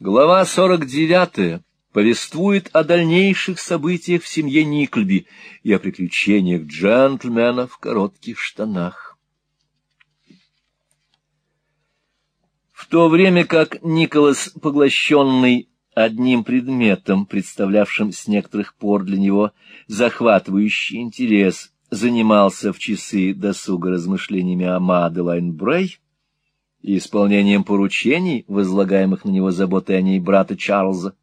Глава 49 повествует о дальнейших событиях в семье Никльби и о приключениях джентльмена в коротких штанах. В то время как Николас, поглощенный одним предметом, представлявшим с некоторых пор для него захватывающий интерес, занимался в часы досуга размышлениями о Маделайн Брей, и исполнением поручений, возлагаемых на него заботой о ней брата Чарльза,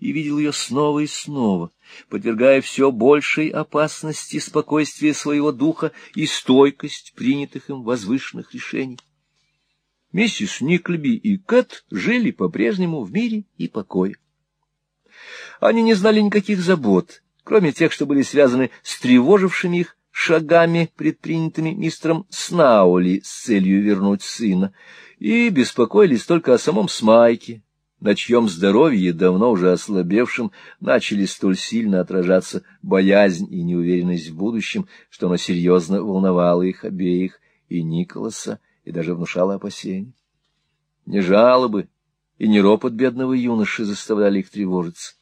и видел ее снова и снова, подвергая все большей опасности спокойствие своего духа и стойкость принятых им возвышенных решений. Миссис Никльби и Кэт жили по-прежнему в мире и покое. Они не знали никаких забот, кроме тех, что были связаны с тревожившими их шагами, предпринятыми мистером Снаули с целью вернуть сына, и беспокоились только о самом Смайке, на чьем здоровье, давно уже ослабевшем, начали столь сильно отражаться боязнь и неуверенность в будущем, что оно серьезно волновало их обеих, и Николаса, и даже внушало опасения. Не жалобы и не ропот бедного юноши заставляли их тревожиться.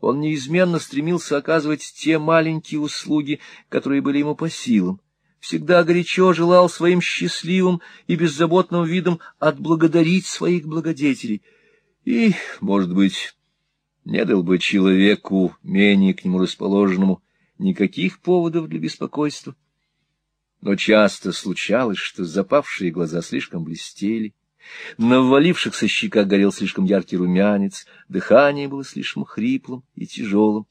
Он неизменно стремился оказывать те маленькие услуги, которые были ему по силам, всегда горячо желал своим счастливым и беззаботным видом отблагодарить своих благодетелей. И, может быть, не дал бы человеку, менее к нему расположенному, никаких поводов для беспокойства. Но часто случалось, что запавшие глаза слишком блестели, на ввалившихся щеках горел слишком яркий румянец, дыхание было слишком хриплым и тяжелым,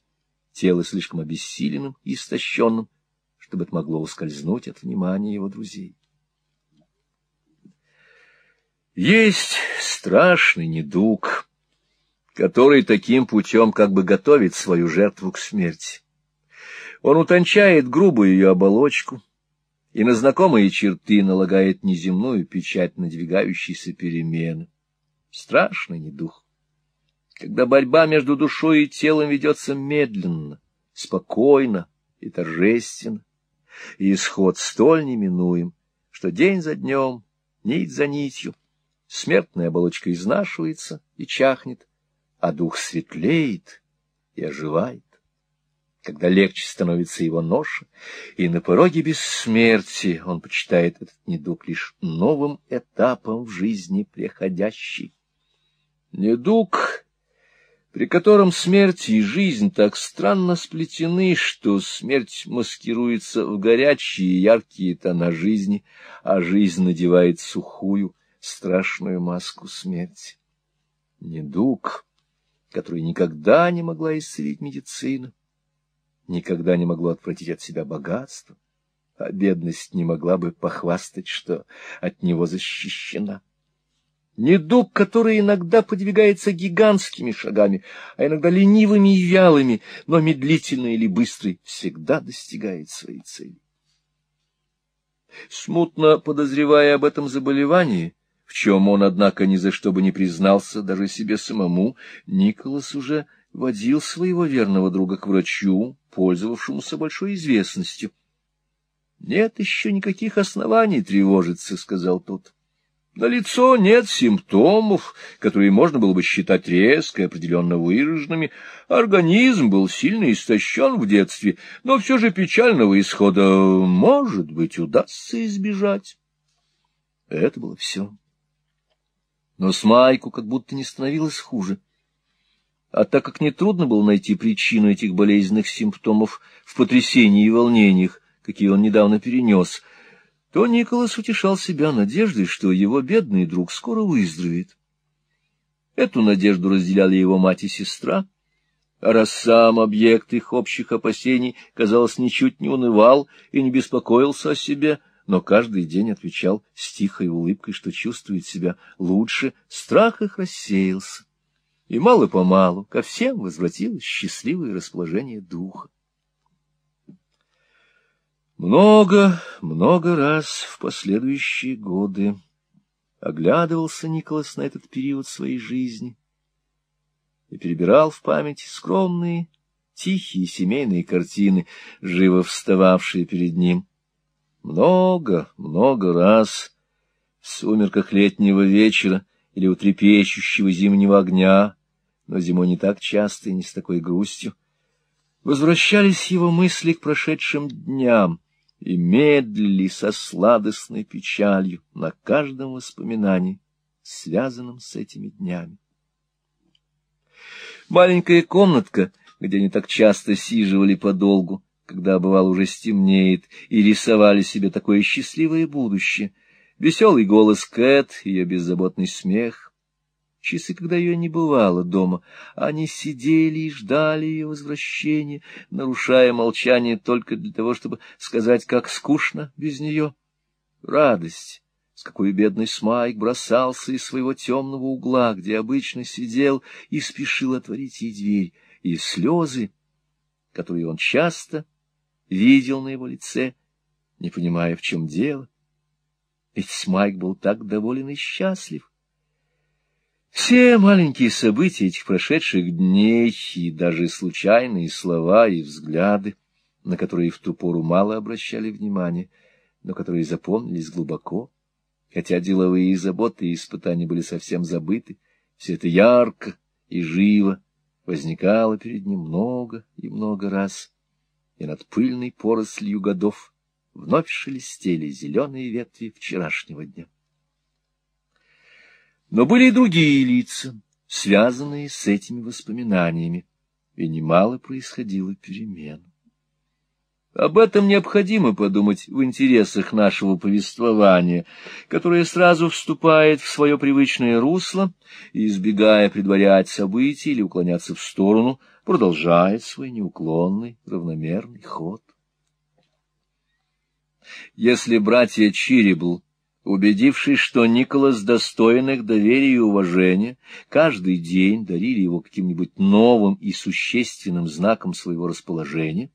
тело слишком обессиленным и истощенным, чтобы это могло ускользнуть от внимания его друзей. Есть страшный недуг, который таким путем как бы готовит свою жертву к смерти. Он утончает грубую ее оболочку, и на знакомые черты налагает неземную печать надвигающейся перемены. Страшный недух. Когда борьба между душой и телом ведется медленно, спокойно и торжественно, и исход столь неминуем, что день за днем, нить за нитью, смертная оболочка изнашивается и чахнет, а дух светлеет и оживает когда легче становится его ноша, и на пороге бессмертия он почитает этот недуг лишь новым этапом в жизни приходящей. Недуг, при котором смерть и жизнь так странно сплетены, что смерть маскируется в горячие яркие тона жизни, а жизнь надевает сухую, страшную маску смерти. Недуг, который никогда не могла исцелить медицина, никогда не могло отвратить от себя богатство, а бедность не могла бы похвастать, что от него защищена. Недуг, который иногда подвигается гигантскими шагами, а иногда ленивыми и вялыми, но медлительный или быстрый, всегда достигает своей цели. Смутно подозревая об этом заболевании, в чем он, однако, ни за что бы не признался даже себе самому, Николас уже водил своего верного друга к врачу, пользовавшемуся большой известностью. — Нет еще никаких оснований тревожиться, — сказал тот. На лицо нет симптомов, которые можно было бы считать резко и определенно выраженными. Организм был сильно истощен в детстве, но все же печального исхода, может быть, удастся избежать. Это было все. Но с Майку как будто не становилось хуже. А так как нетрудно было найти причину этих болезненных симптомов в потрясении и волнениях, какие он недавно перенес, то Николас утешал себя надеждой, что его бедный друг скоро выздоровеет. Эту надежду разделяли его мать и сестра, а раз сам объект их общих опасений, казалось, ничуть не унывал и не беспокоился о себе, но каждый день отвечал с тихой улыбкой, что чувствует себя лучше, страх их рассеялся и мало-помалу ко всем возвратилось счастливое расположение духа. Много, много раз в последующие годы оглядывался Николас на этот период своей жизни и перебирал в памяти скромные, тихие семейные картины, живо встававшие перед ним. Много, много раз в сумерках летнего вечера или у трепещущего зимнего огня, но зимой не так часто и не с такой грустью, возвращались его мысли к прошедшим дням и медлили со сладостной печалью на каждом воспоминании, связанном с этими днями. Маленькая комнатка, где они так часто сиживали подолгу, когда, бывало, уже стемнеет, и рисовали себе такое счастливое будущее, веселый голос Кэт, ее беззаботный смех, часы, когда ее не бывало дома. Они сидели и ждали ее возвращения, нарушая молчание только для того, чтобы сказать, как скучно без нее. Радость, с какой бедный Смайк бросался из своего темного угла, где обычно сидел, и спешил отворить ей дверь, и слезы, которые он часто видел на его лице, не понимая, в чем дело. Ведь Смайк был так доволен и счастлив. Все маленькие события этих прошедших дней и даже случайные слова и взгляды, на которые в ту пору мало обращали внимания, но которые запомнились глубоко, хотя деловые заботы и испытания были совсем забыты, все это ярко и живо возникало перед ним много и много раз, и над пыльной порослью годов вновь шелестели зеленые ветви вчерашнего дня. Но были и другие лица, связанные с этими воспоминаниями, и немало происходило перемен. Об этом необходимо подумать в интересах нашего повествования, которое сразу вступает в свое привычное русло и, избегая предварять события или уклоняться в сторону, продолжает свой неуклонный, равномерный ход. Если братья Чирибл Убедившись, что Николас достоин их доверия и уважения, каждый день дарили его каким-нибудь новым и существенным знаком своего расположения,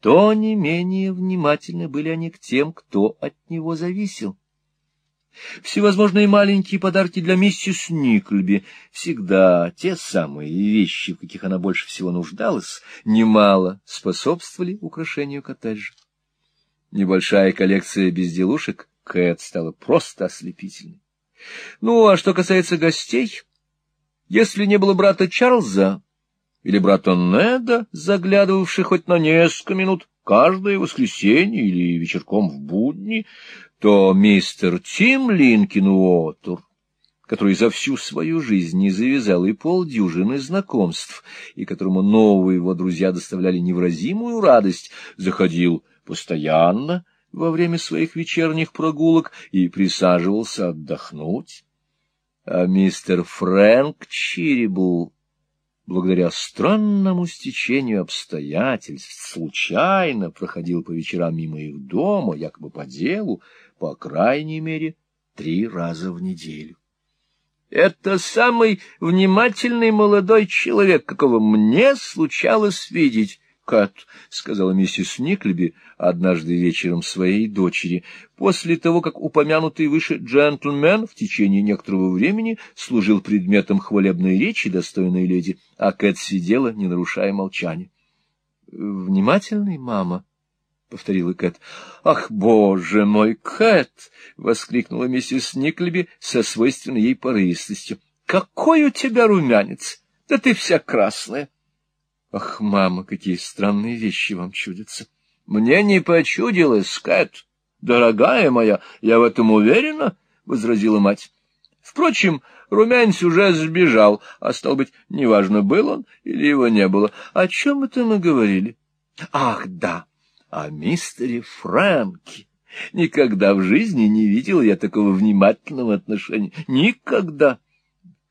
то не менее внимательны были они к тем, кто от него зависел. Всевозможные маленькие подарки для миссис Никльби, всегда те самые вещи, в каких она больше всего нуждалась, немало способствовали украшению коттеджа. Небольшая коллекция безделушек — Кэт стала просто ослепительной. Ну, а что касается гостей, если не было брата Чарльза или брата Неда, заглядывавших хоть на несколько минут каждое воскресенье или вечерком в будни, то мистер Тим Линкин Уотер, который за всю свою жизнь не завязал и полдюжины знакомств, и которому новые его друзья доставляли невразимую радость, заходил постоянно, во время своих вечерних прогулок и присаживался отдохнуть. А мистер Фрэнк Чирибл, благодаря странному стечению обстоятельств, случайно проходил по вечерам мимо их дома, якобы по делу, по крайней мере, три раза в неделю. Это самый внимательный молодой человек, какого мне случалось видать, Кат, — сказала миссис Никлеби однажды вечером своей дочери, после того, как упомянутый выше джентльмен в течение некоторого времени служил предметом хвалебной речи достойной леди, а Кэт сидела, не нарушая молчания. — Внимательный, мама? — повторила Кэт. — Ах, боже мой, Кэт! — воскликнула миссис Никлеби со свойственной ей порывистостью. — Какой у тебя румянец! Да ты вся красная! — Ах, мама, какие странные вещи вам чудятся. Мне не почудилось, Кэт. Дорогая моя, я в этом уверена, — возразила мать. Впрочем, румянец уже сбежал, а, стал быть, неважно, был он или его не было. О чем это мы говорили? Ах, да, о мистере Фрэнке. Никогда в жизни не видел я такого внимательного отношения. Никогда.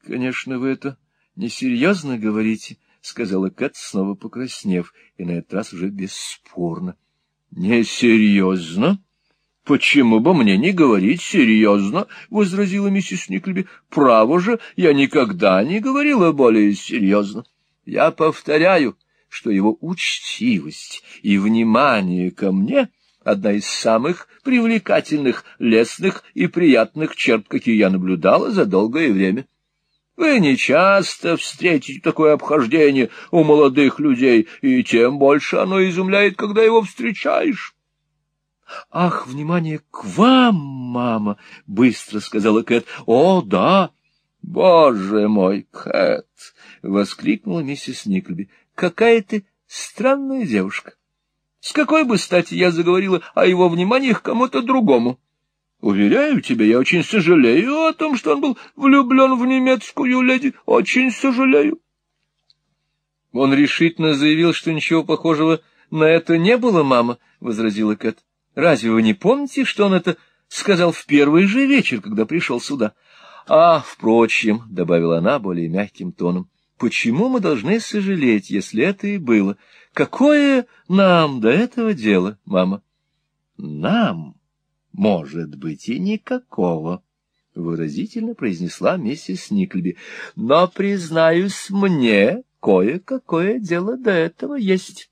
Конечно, вы это несерьезно говорите, —— сказала Кэт, снова покраснев, и на этот раз уже бесспорно. — Несерьезно? — Почему бы мне не говорить серьезно? — возразила миссис Никлеби. — Право же, я никогда не говорила более серьезно. Я повторяю, что его учтивость и внимание ко мне — одна из самых привлекательных, лестных и приятных черт, какие я наблюдала за долгое время. Вы не часто встретите такое обхождение у молодых людей, и тем больше оно изумляет, когда его встречаешь. — Ах, внимание к вам, мама! — быстро сказала Кэт. — О, да! Боже мой, Кэт! — воскликнула миссис Никльби. — Какая ты странная девушка! С какой бы стати я заговорила о его внимании к кому-то другому? Уверяю тебя, я очень сожалею о том, что он был влюблен в немецкую леди. Очень сожалею. Он решительно заявил, что ничего похожего на это не было, мама, — возразила Кэт. — Разве вы не помните, что он это сказал в первый же вечер, когда пришел сюда? — А, впрочем, — добавила она более мягким тоном, — почему мы должны сожалеть, если это и было? Какое нам до этого дело, мама? — Нам, может быть, и никакого. — выразительно произнесла миссис Никльби. — Но, признаюсь, мне кое-какое дело до этого есть.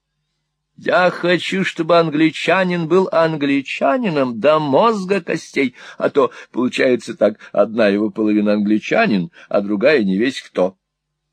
Я хочу, чтобы англичанин был англичанином до мозга костей, а то, получается так, одна его половина англичанин, а другая не весь кто.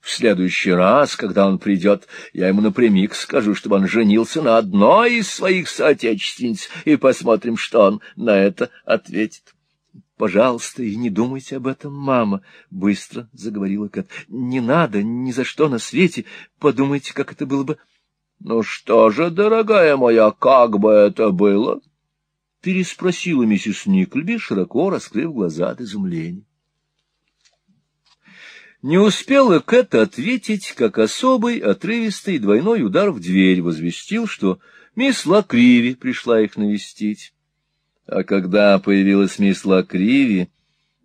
В следующий раз, когда он придет, я ему напрямик скажу, чтобы он женился на одной из своих соотечественниц, и посмотрим, что он на это ответит. — Пожалуйста, и не думайте об этом, мама, — быстро заговорила Кэт. — Не надо, ни за что на свете. Подумайте, как это было бы... — Ну что же, дорогая моя, как бы это было? — переспросила миссис Никльби, широко раскрыв глаза от изумления. Не успела Кэт ответить, как особый, отрывистый двойной удар в дверь возвестил, что мисс Лакриви пришла их навестить. А когда появилась мисс Лакриви,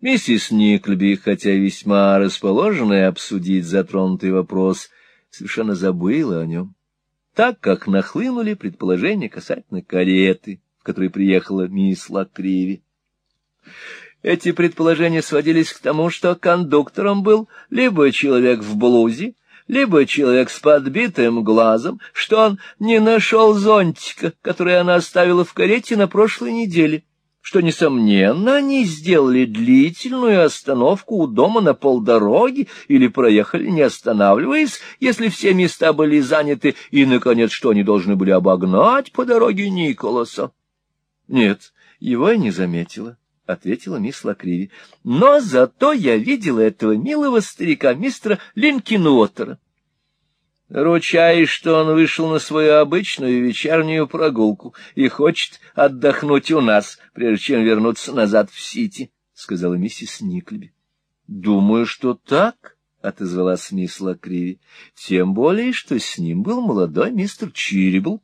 миссис Никльби, хотя весьма расположенная обсудить затронутый вопрос, совершенно забыла о нем, так как нахлынули предположения касательно кареты, в которой приехала мисс Лакриви. Эти предположения сводились к тому, что кондуктором был либо человек в блузе, либо человек с подбитым глазом, что он не нашел зонтика, который она оставила в карете на прошлой неделе, что, несомненно, они сделали длительную остановку у дома на полдороги или проехали, не останавливаясь, если все места были заняты, и, наконец, что они должны были обогнать по дороге Николаса. Нет, его я не заметила. — ответила мисс Лакриви. — Но зато я видела этого милого старика, мистера Линкинуотера. Ручаюсь, что он вышел на свою обычную вечернюю прогулку и хочет отдохнуть у нас, прежде чем вернуться назад в Сити, — сказала миссис Никльби. — Думаю, что так, — отозвалась мисс Лакриви, — тем более, что с ним был молодой мистер Чирибл.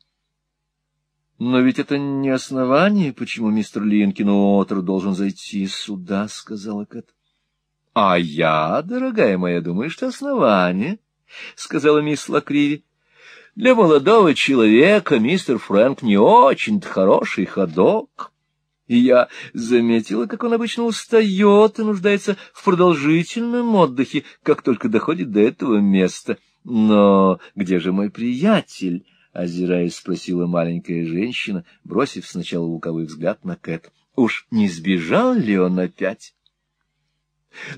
Но ведь это не основание, почему мистер Линкинуотер должен зайти сюда, — сказала Кэт. — А я, дорогая моя, думаю, что основание, — сказала мисс Ла-Криви. — Для молодого человека мистер Фрэнк не очень-то хороший ходок. И я заметила, как он обычно устает и нуждается в продолжительном отдыхе, как только доходит до этого места. Но где же мой приятель? Озираясь, спросила маленькая женщина, бросив сначала луковый взгляд на Кэт. Уж не сбежал ли он опять?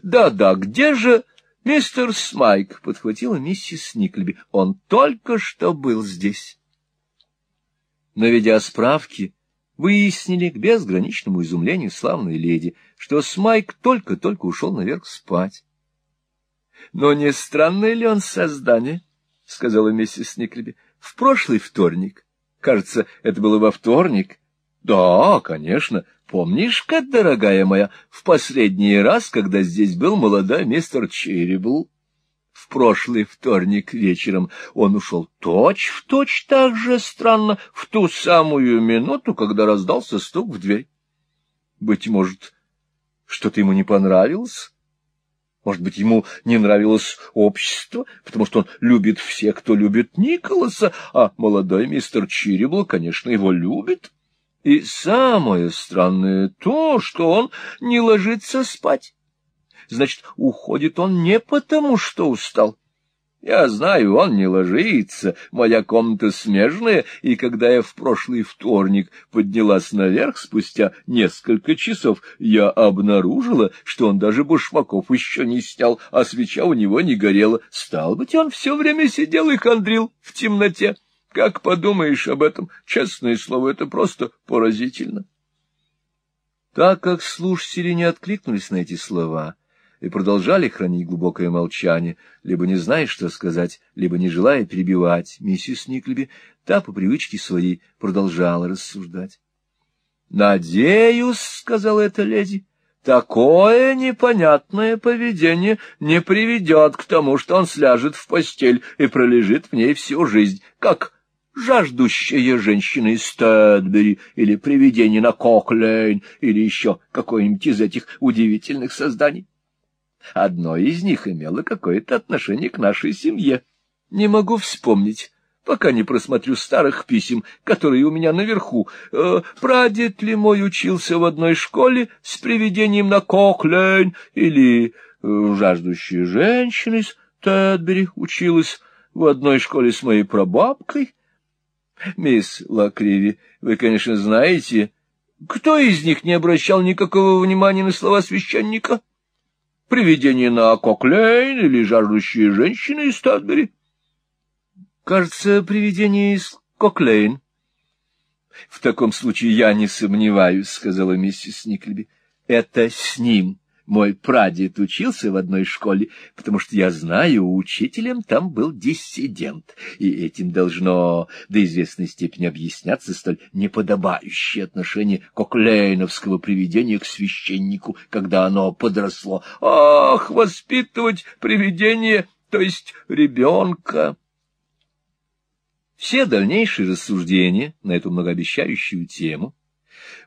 Да-да, где же мистер Смайк? подхватила миссис Никльби. Он только что был здесь. Наведя справки, выяснили к безграничному изумлению славной леди, что Смайк только-только ушел наверх спать. — Но не странное ли он создание? — сказала миссис Никльби в прошлый вторник. Кажется, это было во вторник. Да, конечно. Помнишь-ка, дорогая моя, в последний раз, когда здесь был молодой мистер Черрибл? В прошлый вторник вечером он ушел точь-в-точь так же странно в ту самую минуту, когда раздался стук в дверь. Быть может, что-то ему не понравилось? Может быть, ему не нравилось общество, потому что он любит всех, кто любит Николаса, а молодой мистер Чирибл, конечно, его любит. И самое странное то, что он не ложится спать. Значит, уходит он не потому, что устал, я знаю, он не ложится, моя комната смежная, и когда я в прошлый вторник поднялась наверх спустя несколько часов, я обнаружила, что он даже башмаков еще не снял, а свеча у него не горела. Стал быть, он все время сидел и хандрил в темноте. Как подумаешь об этом, честное слово, это просто поразительно. Так как слушатели не откликнулись на эти слова, и продолжали хранить глубокое молчание, либо не зная, что сказать, либо не желая перебивать миссис Никлеби, та по привычке своей продолжала рассуждать. — Надеюсь, — сказала эта леди, — такое непонятное поведение не приведет к тому, что он сляжет в постель и пролежит в ней всю жизнь, как жаждущая женщина из Стэдбери или привидение на Коклейн или еще какое-нибудь из этих удивительных созданий. Одно из них имело какое-то отношение к нашей семье. Не могу вспомнить, пока не просмотрю старых писем, которые у меня наверху. Э, прадед ли мой учился в одной школе с привидением на Коклейн или э, жаждущая женщина из Тедбери училась в одной школе с моей прабабкой? Мисс Лакриви, вы, конечно, знаете, кто из них не обращал никакого внимания на слова священника? — Привидение на Коклейн или жаждущие женщины из Стадбери? Кажется, привидение из Коклейн. В таком случае я не сомневаюсь, — сказала миссис Никлеби. Это с ним мой прадед учился в одной школе, потому что я знаю, учителем там был диссидент, и этим должно до известной степени объясняться столь неподобающее отношение коклейновского привидения к священнику, когда оно подросло. Ах, воспитывать привидение, то есть ребенка! Все дальнейшие рассуждения на эту многообещающую тему —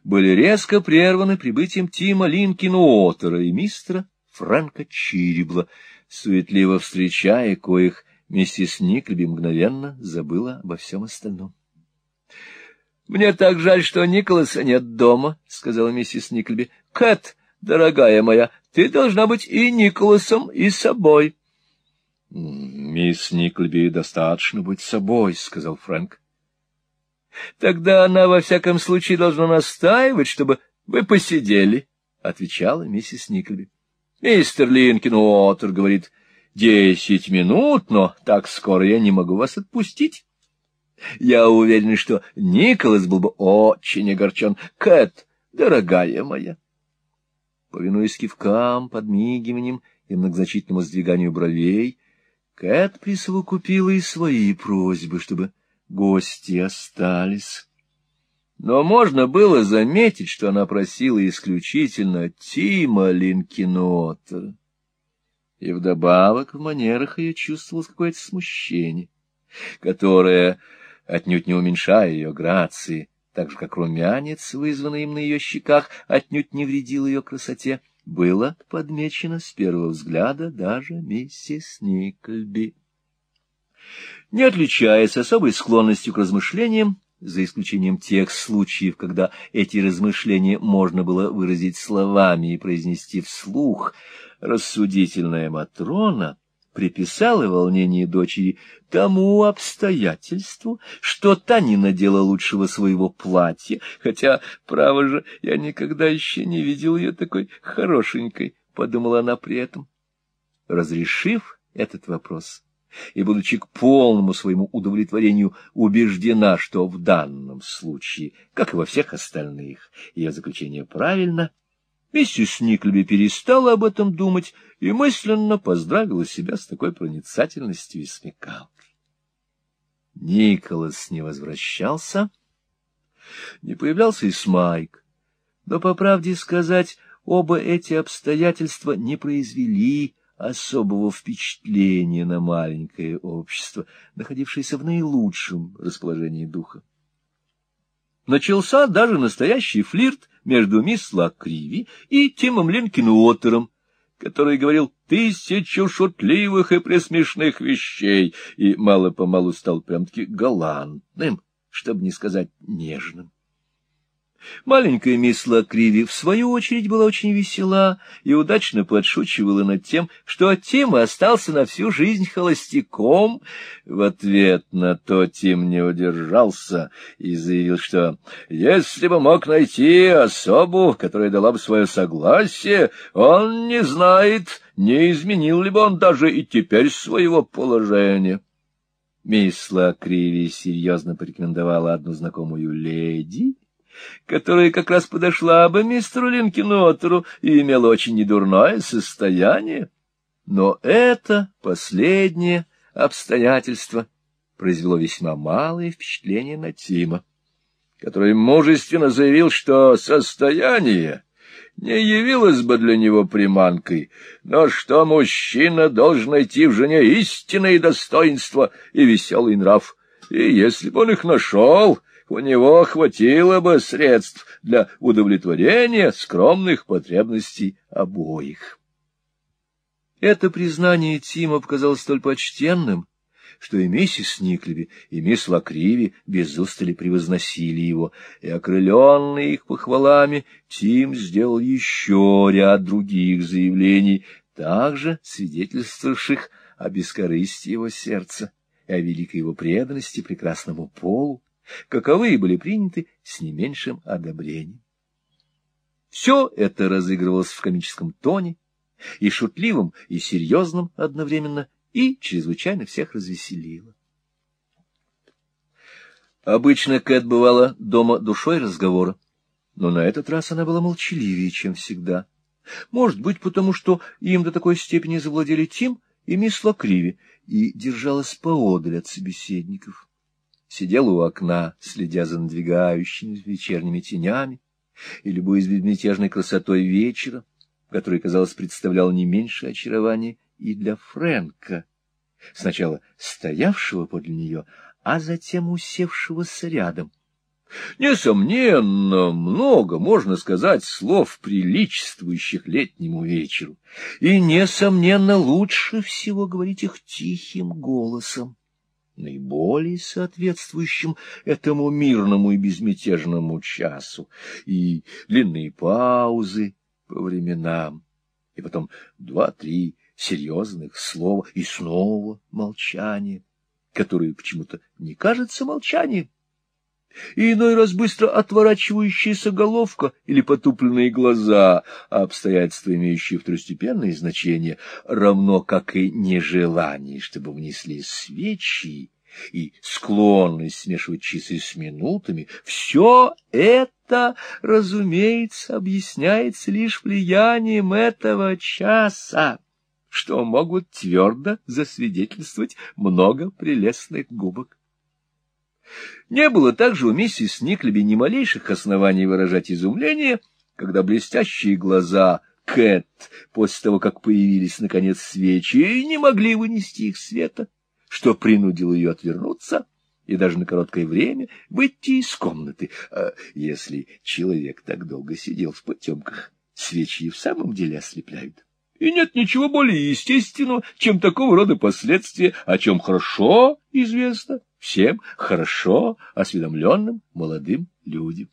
были резко прерваны прибытием Тима Линкина-Отера и мистера Фрэнка Чирибла, суетливо встречая коих миссис Никлеби мгновенно забыла обо всем остальном. — Мне так жаль, что Николаса нет дома, — сказала миссис Никлеби. — Кэт, дорогая моя, ты должна быть и Николасом, и собой. — Мисс Никлеби достаточно быть собой, — сказал Фрэнк. Тогда она во всяком случае должна настаивать, чтобы вы посидели, — отвечала миссис Никлеби. Мистер Линкинуотер говорит, десять минут, но так скоро я не могу вас отпустить. Я уверена, что Николас был бы очень огорчен. Кэт, дорогая моя. Повинуясь кивкам, подмигиваниям и многозначительному сдвиганию бровей, Кэт присовокупила и свои просьбы, чтобы гости остались. Но можно было заметить, что она просила исключительно Тима Линкинуотера. И вдобавок в манерах ее чувствовалось какое-то смущение, которое, отнюдь не уменьшая ее грации, так же, как румянец, вызванный им на ее щеках, отнюдь не вредил ее красоте, было подмечено с первого взгляда даже миссис Никльби. Не отличаясь особой склонностью к размышлениям, за исключением тех случаев, когда эти размышления можно было выразить словами и произнести вслух, рассудительная Матрона приписала волнение дочери тому обстоятельству, что та не надела лучшего своего платья, хотя, право же, я никогда еще не видел ее такой хорошенькой, — подумала она при этом. Разрешив этот вопрос, и, будучи к полному своему удовлетворению убеждена, что в данном случае, как и во всех остальных, ее заключение правильно, миссис Никлеби перестала об этом думать и мысленно поздравила себя с такой проницательностью и смекалкой. Николас не возвращался, не появлялся и Смайк, но, по правде сказать, оба эти обстоятельства не произвели особого впечатления на маленькое общество, находившееся в наилучшем расположении духа. Начался даже настоящий флирт между мисс Ла-Криви и Тимом Линкинуотером, который говорил тысячу шутливых и пресмешных вещей и мало-помалу стал прям-таки галантным, чтобы не сказать нежным. Маленькая мисс Ла-Криви, в свою очередь, была очень весела и удачно подшучивала над тем, что Тим остался на всю жизнь холостяком. В ответ на то Тим не удержался и заявил, что если бы мог найти особу, которая дала бы свое согласие, он не знает, не изменил ли бы он даже и теперь своего положения. Мисс Лакриви серьезно порекомендовала одну знакомую леди, которая как раз подошла бы мистеру Линкенотеру и имела очень недурное состояние. Но это последнее обстоятельство произвело весьма малое впечатление на Тима, который мужественно заявил, что состояние не явилось бы для него приманкой, но что мужчина должен найти в жене истинное достоинство и веселый нрав, и если бы он их нашел, у него хватило бы средств для удовлетворения скромных потребностей обоих. Это признание Тима показалось столь почтенным, что и миссис Никлеби, и мисс Лакриви без устали превозносили его, и, окрыленный их похвалами, Тим сделал еще ряд других заявлений, также свидетельствовавших о бескорыстии его сердца и о великой его преданности прекрасному полу, каковые были приняты с не меньшим одобрением. Все это разыгрывалось в комическом тоне, и шутливым, и серьезным одновременно, и чрезвычайно всех развеселило. Обычно Кэт бывала дома душой разговора, но на этот раз она была молчаливее, чем всегда. Может быть, потому что им до такой степени завладели Тим и мисс Лакриви, и держалась поодаль от собеседников. Сидела у окна, следя за надвигающими вечерними тенями и любуясь безмятежной красотой вечера, который, казалось, представлял не меньше очарования и для Фрэнка, сначала стоявшего подле нее, а затем усевшегося рядом. Несомненно, много, можно сказать, слов, приличествующих летнему вечеру, и, несомненно, лучше всего говорить их тихим голосом, наиболее соответствующим этому мирному и безмятежному часу, и длинные паузы, по временам, и потом два-три серьезных слова, и снова молчание, которое почему-то не кажется молчанием. И иной раз быстро отворачивающаяся головка или потупленные глаза, обстоятельства, имеющие второстепенное значение, равно как и нежелание, чтобы внесли свечи, и склонность смешивать часы с минутами, все это, разумеется, объясняется лишь влиянием этого часа, что могут твердо засвидетельствовать много прелестных губок. Не было также у миссис Никлеби ни малейших оснований выражать изумление, когда блестящие глаза Кэт, после того, как появились, наконец, свечи, не могли вынести их света что принудило ее отвернуться и даже на короткое время выйти из комнаты. А если человек так долго сидел в потемках, свечи в самом деле ослепляют. И нет ничего более естественного, чем такого рода последствия, о чем хорошо известно всем хорошо осведомленным молодым людям.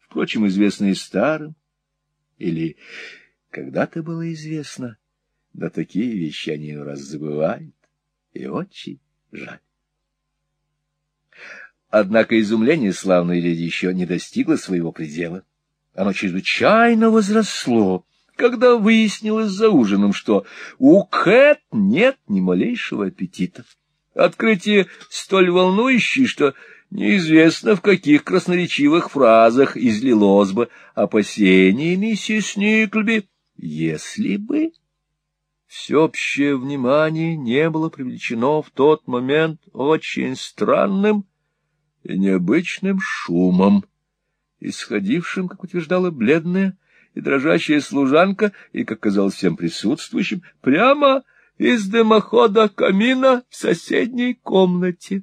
Впрочем, известно и старым, или когда-то было известно, но такие вещи они раз забывают и очень жаль. Однако изумление славной леди еще не достигло своего предела. Оно чрезвычайно возросло, когда выяснилось за ужином, что у Кэт нет ни малейшего аппетита. Открытие столь волнующее, что неизвестно, в каких красноречивых фразах излилось бы опасение миссис Никльби, если бы. Всеобщее внимание не было привлечено в тот момент очень странным и необычным шумом, исходившим, как утверждала бледная и дрожащая служанка, и, как казалось всем присутствующим, прямо из дымохода камина в соседней комнате.